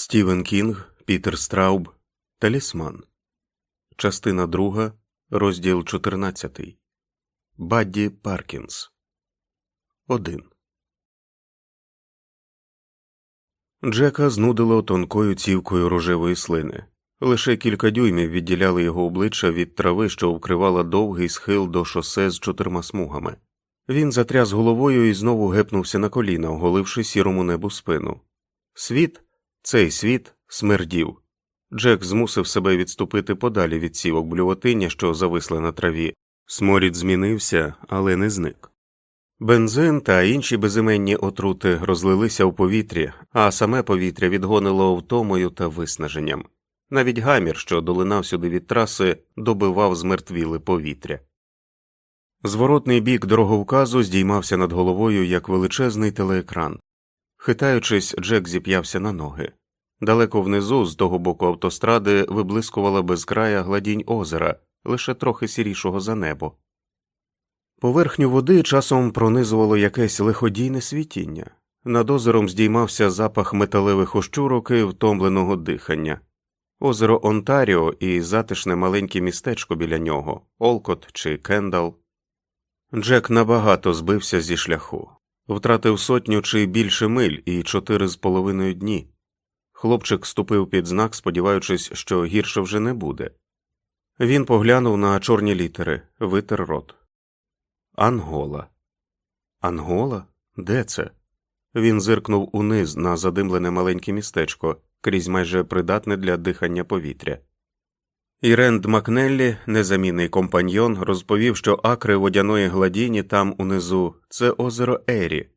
Стівен Кінг, Пітер Страуб, Талісман, Частина друга, розділ 14. Бадді Паркінс. 1. Джека знудило тонкою цівкою рожевої слини. Лише кілька дюймів відділяли його обличчя від трави, що вкривала довгий схил до шосе з чотирма смугами. Він затряс головою і знову гепнувся на коліна, оголивши сірому небу спину. Світ цей світ смердів. Джек змусив себе відступити подалі від сівок блювотиння, що зависли на траві. Сморід змінився, але не зник. Бензин та інші безіменні отрути розлилися в повітрі, а саме повітря відгонило втомою та виснаженням. Навіть гамір, що долинав сюди від траси, добивав змертвіле повітря. Зворотний бік дороговказу здіймався над головою як величезний телеекран. Хитаючись, Джек зіп'явся на ноги. Далеко внизу, з того боку автостради, виблискувала безкрая гладінь озера, лише трохи сірішого за небо. Поверхню води часом пронизувало якесь лиходійне світіння. Над озером здіймався запах металевих ощурок і втомленого дихання, озеро Онтаріо і затишне маленьке містечко біля нього, Олкот чи Кендал. Джек набагато збився зі шляху, втратив сотню чи більше миль і чотири з половиною дні. Хлопчик ступив під знак, сподіваючись, що гірше вже не буде. Він поглянув на чорні літери, витер рот. Ангола. Ангола? Де це? Він зиркнув униз на задимлене маленьке містечко, крізь майже придатне для дихання повітря. Іренд Макнеллі, незамінний компаньйон, розповів, що акри водяної гладіні там унизу це озеро Ері.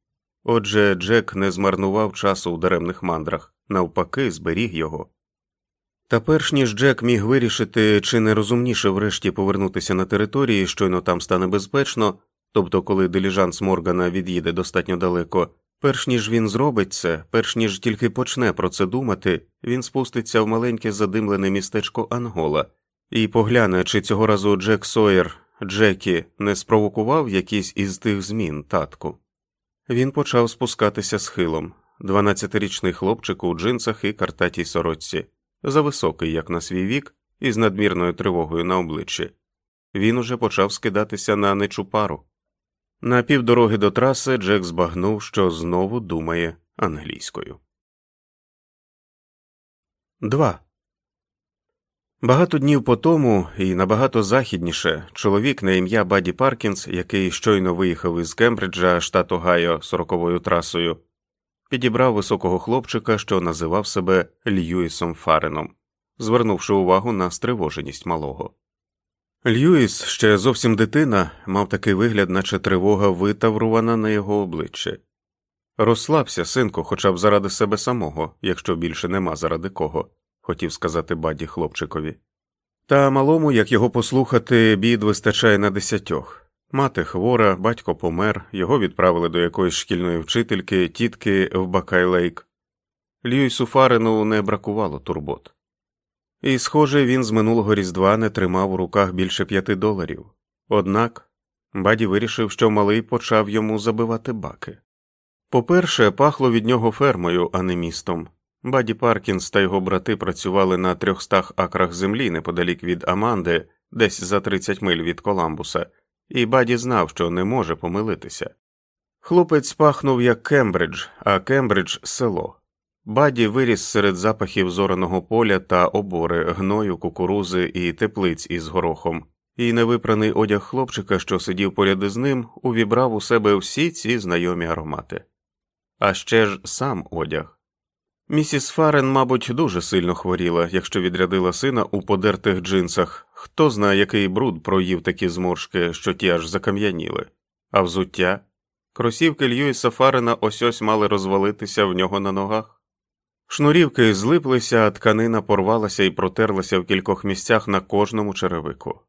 Отже, Джек не змарнував часу у даремних мандрах, навпаки, зберіг його. Та перш ніж Джек міг вирішити, чи не розумніше врешті повернутися на території, щойно там стане безпечно, тобто коли диліжанс Моргана від'їде достатньо далеко, перш ніж він зробить це, перш ніж тільки почне про це думати, він спуститься в маленьке задимлене містечко Ангола і погляне, чи цього разу Джек Сойер, Джекі, не спровокував якийсь із тих змін, татку. Він почав спускатися схилом, дванадцятирічний хлопчик у джинсах і картатій сорочці, зависокий, як на свій вік, і з надмірною тривогою на обличчі. Він уже почав скидатися на нечу пару. На півдороги до траси Джек збагнув, що знову думає англійською. 2. Багато днів по тому і набагато західніше чоловік на ім'я Баді Паркінс, який щойно виїхав із Кембриджа, штат Огайо, сороковою трасою, підібрав високого хлопчика, що називав себе Льюісом Фареном, звернувши увагу на стривоженість малого. Льюіс, ще зовсім дитина, мав такий вигляд, наче тривога витаврувана на його обличчі. Розслабся, синку, хоча б заради себе самого, якщо більше нема заради кого, хотів сказати Бадді хлопчикові. Та малому, як його послухати, бід вистачає на десятьох. Мати хвора, батько помер, його відправили до якоїсь шкільної вчительки, тітки в Бакай-Лейк. Льюісу Фарену не бракувало турбот. І, схоже, він з минулого різдва не тримав у руках більше п'яти доларів. Однак Бадді вирішив, що малий почав йому забивати баки. По-перше, пахло від нього фермою, а не містом. Бадді Паркінс та його брати працювали на трьохстах акрах землі неподалік від Аманди, десь за 30 миль від Коламбуса і Бадді знав, що не може помилитися. Хлопець пахнув як Кембридж, а Кембридж село. Бадді виріс серед запахів зораного поля та обори, гною, кукурузи і теплиць із горохом, і невипраний одяг хлопчика, що сидів поряд із ним, увібрав у себе всі ці знайомі аромати. А ще ж сам одяг. Місіс Фарен, мабуть, дуже сильно хворіла, якщо відрядила сина у подертих джинсах, хто знає, який бруд проїв такі зморшки, що ті аж закам'яніли, а взуття кросівки Льюіса Фарена ось ось мали розвалитися в нього на ногах. Шнурівки злиплися, а тканина порвалася і протерлася в кількох місцях на кожному черевику.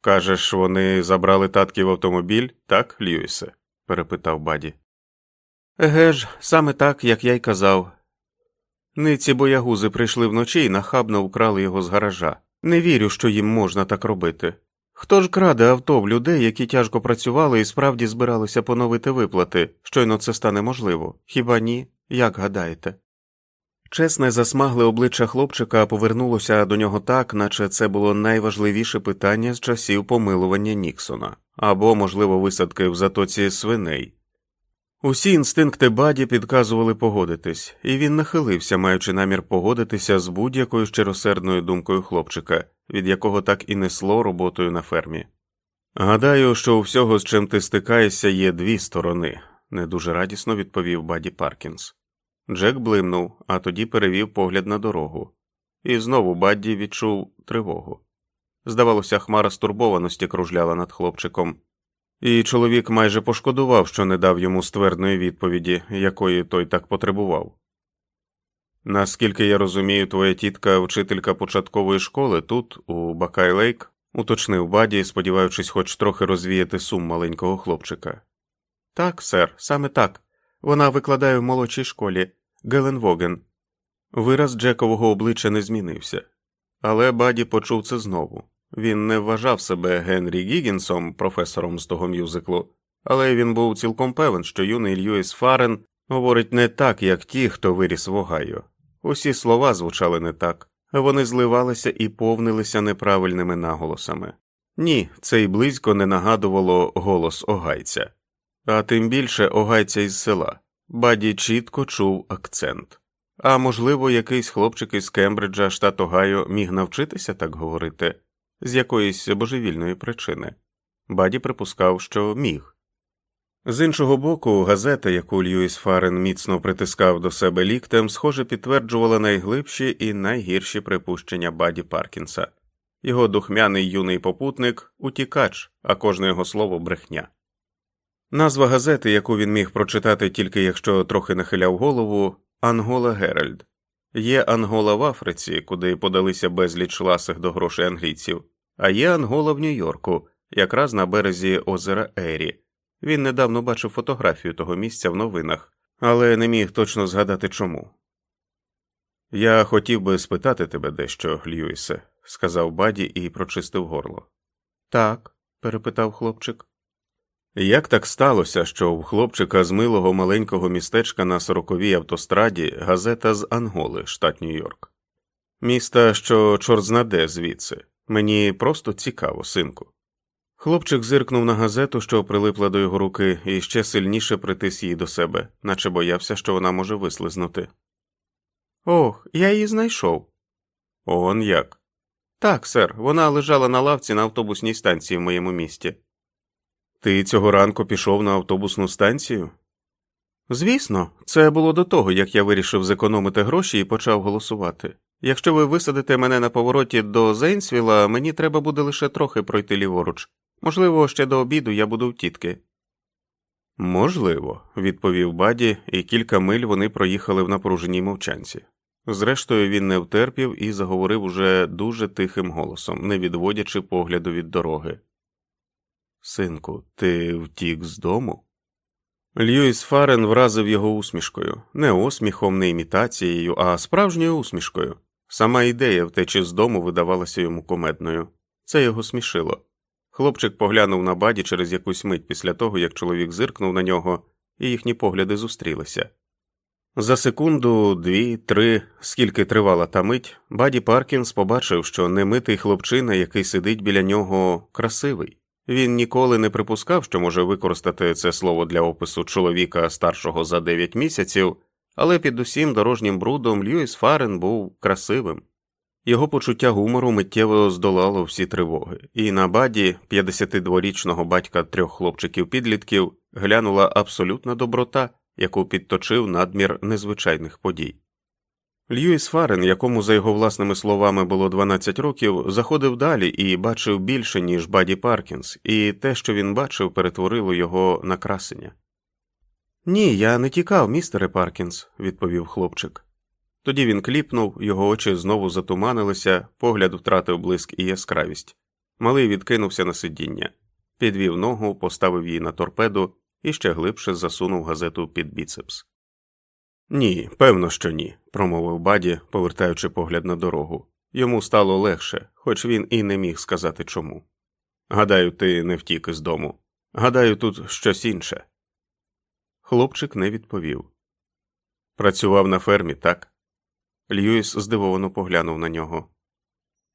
Кажеш, вони забрали татків автомобіль, так, Льюісе? перепитав Бадді. Еге ж, саме так, як я й казав. Ниці боягузи прийшли вночі і нахабно вкрали його з гаража. Не вірю, що їм можна так робити. Хто ж краде авто в людей, які тяжко працювали і справді збиралися поновити виплати, щойно це стане можливо? Хіба ні? Як гадаєте? Чесне, засмагле обличчя хлопчика повернулося до нього так, наче це було найважливіше питання з часів помилування Ніксона або, можливо, висадки в Затоці Свиней. Усі інстинкти Бадді підказували погодитись, і він нахилився, маючи намір погодитися з будь-якою щиросердною думкою хлопчика, від якого так і несло роботою на фермі. Гадаю, що у всього, з чим ти стикаєшся, є дві сторони, не дуже радісно відповів Бадді Паркінс. Джек блимнув, а тоді перевів погляд на дорогу, і знову Бадді відчув тривогу. Здавалося, хмара стурбованості кружляла над хлопчиком, і чоловік майже пошкодував, що не дав йому ствердної відповіді, якої той так потребував. Наскільки я розумію, твоя тітка вчителька початкової школи тут, у Бакай-Лейк, уточнив Бадді, сподіваючись хоч трохи розвіяти сум маленького хлопчика. Так, сер, саме так. Вона викладає в молодшій школі Гелен Воген. Вираз Джекового обличчя не змінився, але Бадді почув це знову. Він не вважав себе Генрі Гігінсом, професором з того мюзиклу, але він був цілком певен, що юний Льюіс Фарен говорить не так, як ті, хто виріс в Огайо. Усі слова звучали не так, вони зливалися і повнилися неправильними наголосами. Ні, це й близько не нагадувало голос огайця, а тим більше огайця із села. Баді чітко чув акцент. А можливо, якийсь хлопчик із Кембриджа, штат Огайо, міг навчитися так говорити з якоїсь божевільної причини. Бадді припускав, що міг. З іншого боку, газета, яку Льюіс Фарен міцно притискав до себе ліктем, схоже, підтверджувала найглибші і найгірші припущення Бадді Паркінса. Його духмяний юний попутник утікач, а кожне його слово брехня. Назва газети, яку він міг прочитати тільки якщо трохи нахиляв голову, Ангола Геральд. Є Ангола в Африці, куди подалися безліч ласих до грошей англійців, а є Ангола в Нью-Йорку, якраз на березі озера Ері. Він недавно бачив фотографію того місця в новинах, але не міг точно згадати чому. Я хотів би спитати тебе дещо, Льюісе, сказав баді і прочистив горло. Так, перепитав хлопчик. Як так сталося, що в хлопчика з милого маленького містечка на сороковій автостраді газета з Анголи, штат Нью-Йорк? Міста, що чорт знаде звідси, мені просто цікаво, синку. Хлопчик зиркнув на газету, що прилипла до його руки, і ще сильніше притис її до себе, наче боявся, що вона може вислизнути. Ох, я її знайшов. Он як? Так, сер, вона лежала на лавці на автобусній станції в моєму місті. Ти цього ранку пішов на автобусну станцію? Звісно, це було до того, як я вирішив зекономити гроші і почав голосувати. Якщо ви висадите мене на повороті до Зейнсвіла, мені треба буде лише трохи пройти ліворуч. Можливо, ще до обіду я буду в тітки. Можливо, відповів баді, і кілька миль вони проїхали в напруженій мовчанці. Зрештою, він не втерпів і заговорив уже дуже тихим голосом, не відводячи погляду від дороги. Синку, ти втік з дому? Льюіс Фарен вразив його усмішкою, не осміхом, не імітацією, а справжньою усмішкою. Сама ідея втечі з дому видавалася йому кумедною. Це його смішило. Хлопчик поглянув на баді через якусь мить після того, як чоловік зиркнув на нього, і їхні погляди зустрілися. За секунду, дві, три, скільки тривала та мить, баді Паркінс побачив, що немитий хлопчина, який сидить біля нього, красивий. Він ніколи не припускав, що може використати це слово для опису чоловіка старшого за 9 місяців, але під усім дорожнім брудом Льюіс Фарен був красивим. Його почуття гумору миттєво здолало всі тривоги, і на баді 52-річного батька трьох хлопчиків підлітків глянула абсолютна доброта, яку підточив надмір незвичайних подій. Льюіс Фарен, якому за його власними словами було 12 років, заходив далі і бачив більше, ніж Баді Паркінс, і те, що він бачив, перетворило його на красення. Ні, я не тікав, містере Паркінс, відповів хлопчик. Тоді він кліпнув, його очі знову затуманилися, погляд втратив блиск і яскравість. Малий відкинувся на сидіння, підвів ногу, поставив її на торпеду і ще глибше засунув газету під біцепс. Ні, певно, що ні, промовив баді, повертаючи погляд на дорогу. Йому стало легше, хоч він і не міг сказати чому. Гадаю, ти не втік із дому. Гадаю, тут щось інше. Хлопчик не відповів. Працював на фермі, так? Льюіс здивовано поглянув на нього.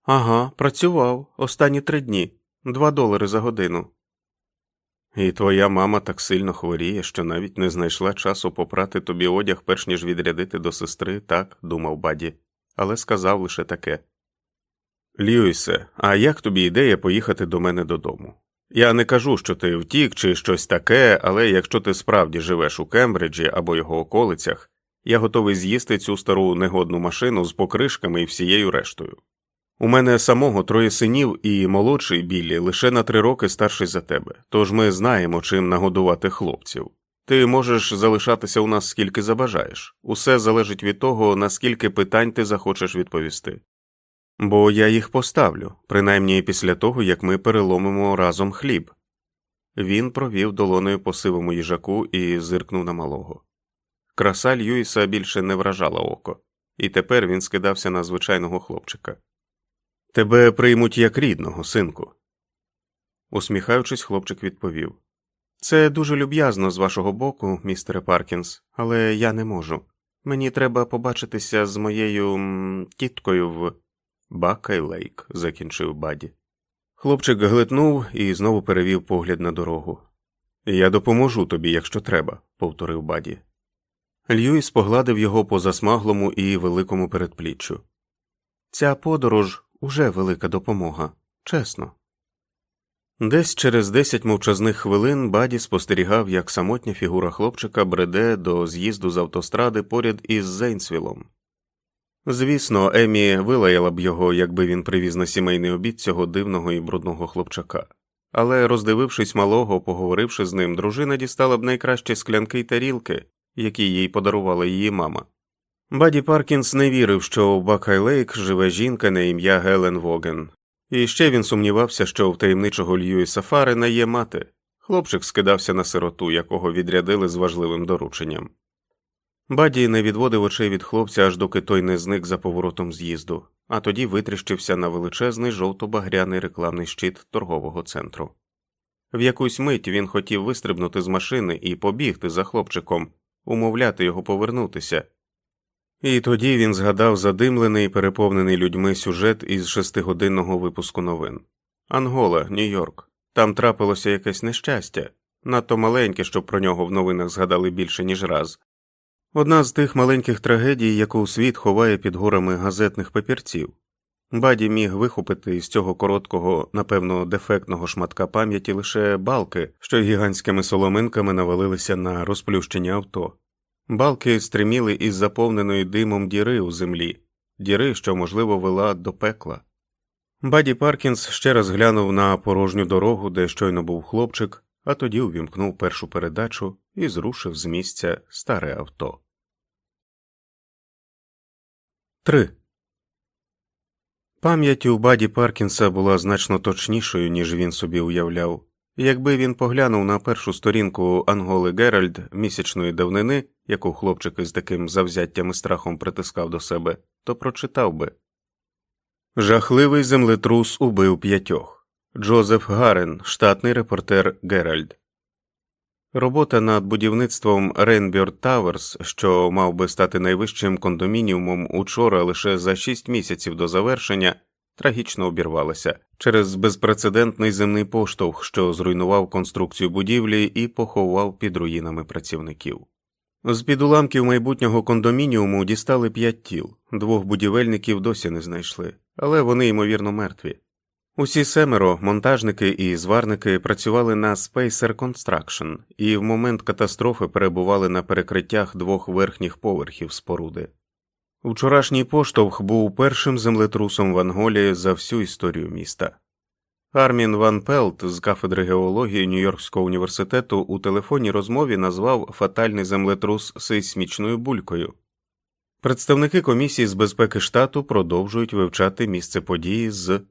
Ага, працював останні три дні, два долари за годину. І твоя мама так сильно хворіє, що навіть не знайшла часу попрати тобі одяг, перш ніж відрядити до сестри, так, думав баді, але сказав лише таке. Льюісе, а як тобі ідея поїхати до мене додому? Я не кажу, що ти втік чи щось таке, але якщо ти справді живеш у Кембриджі або його околицях, я готовий з'їсти цю стару негодну машину з покришками і всією рештою. У мене самого троє синів і молодший Біллі лише на три роки старший за тебе, тож ми знаємо, чим нагодувати хлопців. Ти можеш залишатися у нас скільки забажаєш, усе залежить від того, наскільки питань ти захочеш відповісти. Бо я їх поставлю, принаймні після того, як ми переломимо разом хліб. Він провів долоною по сивому їжаку і зиркнув на малого. Краса Льюіса більше не вражала око, і тепер він скидався на звичайного хлопчика. Тебе приймуть як рідного, синку. Усміхаючись, хлопчик відповів Це дуже люб'язно з вашого боку, містере Паркінс, але я не можу. Мені треба побачитися з моєю тіткою в Бакай-Лейк, закінчив баді. Хлопчик глитнув і знову перевів погляд на дорогу. Я допоможу тобі, якщо треба, повторив баді. Льюіс погладив його по засмаглому і великому передпліччю. Ця подорож уже велика допомога, чесно. Десь через десять мовчазних хвилин баді спостерігав, як самотня фігура хлопчика бреде до з'їзду з автостради поряд із Зейнсвілом. Звісно, Емі вилаяла б його, якби він привіз на сімейний обід цього дивного і брудного хлопчака, але, роздивившись малого, поговоривши з ним, дружина дістала б найкращі склянки й тарілки, які їй подарувала її мама. Баді Паркінс не вірив, що в Бакай-Лейк живе жінка на ім'я Гелен Воген, і ще він сумнівався, що в таємничого Льюіса Фарена є мати. Хлопчик скидався на сироту, якого відрядили з важливим дорученням. Баді не відводив очей від хлопця, аж доки той не зник за поворотом з'їзду, а тоді витріщився на величезний жовто-багряний рекламний щит торгового центру. В якусь мить він хотів вистрибнути з машини і побігти за хлопчиком, умовляти його повернутися. І тоді він згадав задимлений і переповнений людьми сюжет із шестигодинного випуску новин Ангола, Нью-Йорк. Там трапилося якесь нещастя, надто маленьке, щоб про нього в новинах згадали більше, ніж раз. Одна з тих маленьких трагедій, яку світ ховає під горами газетних папірців. Баді міг вихопити із цього короткого, напевно, дефектного шматка пам'яті лише балки, що гігантськими соломинками навалилися на розплющені авто. Балки стриміли із заповненої димом діри у землі, діри, що, можливо, вела до пекла. Баді Паркінс ще раз глянув на порожню дорогу, де щойно був хлопчик, а тоді увімкнув першу передачу і зрушив з місця старе авто. 3. Пам'ять у баді Паркінса була значно точнішою, ніж він собі уявляв. Якби він поглянув на першу сторінку Ангола Геральд місячної давнини, яку хлопчик із таким завзяттям і страхом притискав до себе, то прочитав би Жахливий землетрус убив п'ятьох. Джозеф Гарен, штатний репортер Геральд. Робота над будівництвом Рейнбьорд Таверс, що мав би стати найвищим кондомініумом учора лише за шість місяців до завершення, трагічно обірвалася через безпрецедентний земний поштовх, що зруйнував конструкцію будівлі і поховав під руїнами працівників. З під уламків майбутнього кондомініуму дістали п'ять тіл, двох будівельників досі не знайшли, але вони ймовірно мертві. Усі семеро, монтажники і зварники працювали на Spacer Construction і в момент катастрофи перебували на перекриттях двох верхніх поверхів споруди. Вчорашній поштовх був першим землетрусом в Анголі за всю історію міста. Армін Ван Пелт з кафедри геології Нью-Йоркського університету у телефонній розмові назвав фатальний землетрус сейсмічною булькою. Представники комісії з безпеки штату продовжують вивчати місце події з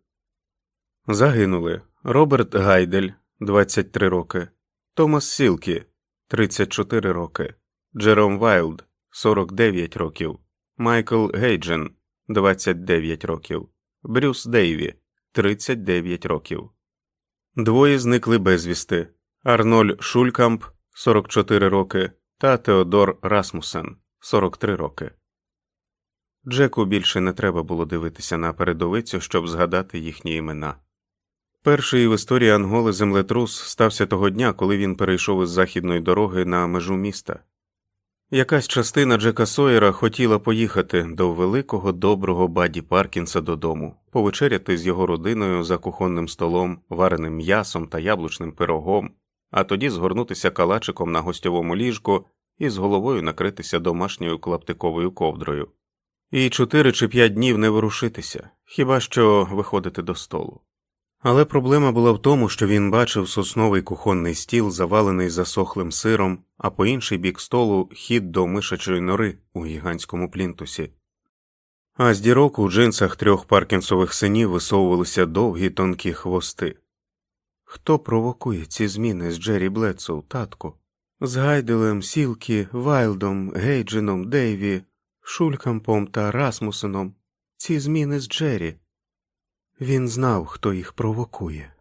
загинули. Роберт Гайдель 23 роки, Томас Сілкі 34 роки, Джером Вайлд 49 років, Майкл Гейджен 29 років, Брюс Дейві 39 років. Двоє зникли безвісти Арноль Шулькамп 44 роки та Теодор Расмусен 43 роки. Джеку більше не треба було дивитися на передовицю, щоб згадати їхні імена. Перший в історії Анґоли землетрус стався того дня, коли він перейшов із західної дороги на межу міста. Якась частина Джека Сойера хотіла поїхати до великого доброго Бадді Паркінса додому, повечеряти з його родиною за кухонним столом, вареним м'ясом та яблучним пирогом, а тоді згорнутися калачиком на гостьовому ліжку і з головою накритися домашньою клаптиковою ковдрою. І чотири чи п'ять днів не ворушитися, хіба що виходити до столу. Але проблема була в тому, що він бачив сосновий кухонний стіл, завалений засохлим сиром, а по інший бік столу хід до мишачої нори у гігантському плінтусі. А з дірок у джинсах трьох паркінсових синів висовувалися довгі тонкі хвости. Хто провокує ці зміни з Джері Блетсоу, татку? З Гайделем, Сілкі, Вайлдом, Гейджином, Дейві, Шулькампом та Расмусеном. Ці зміни з Джері. Він знав, хто їх провокує.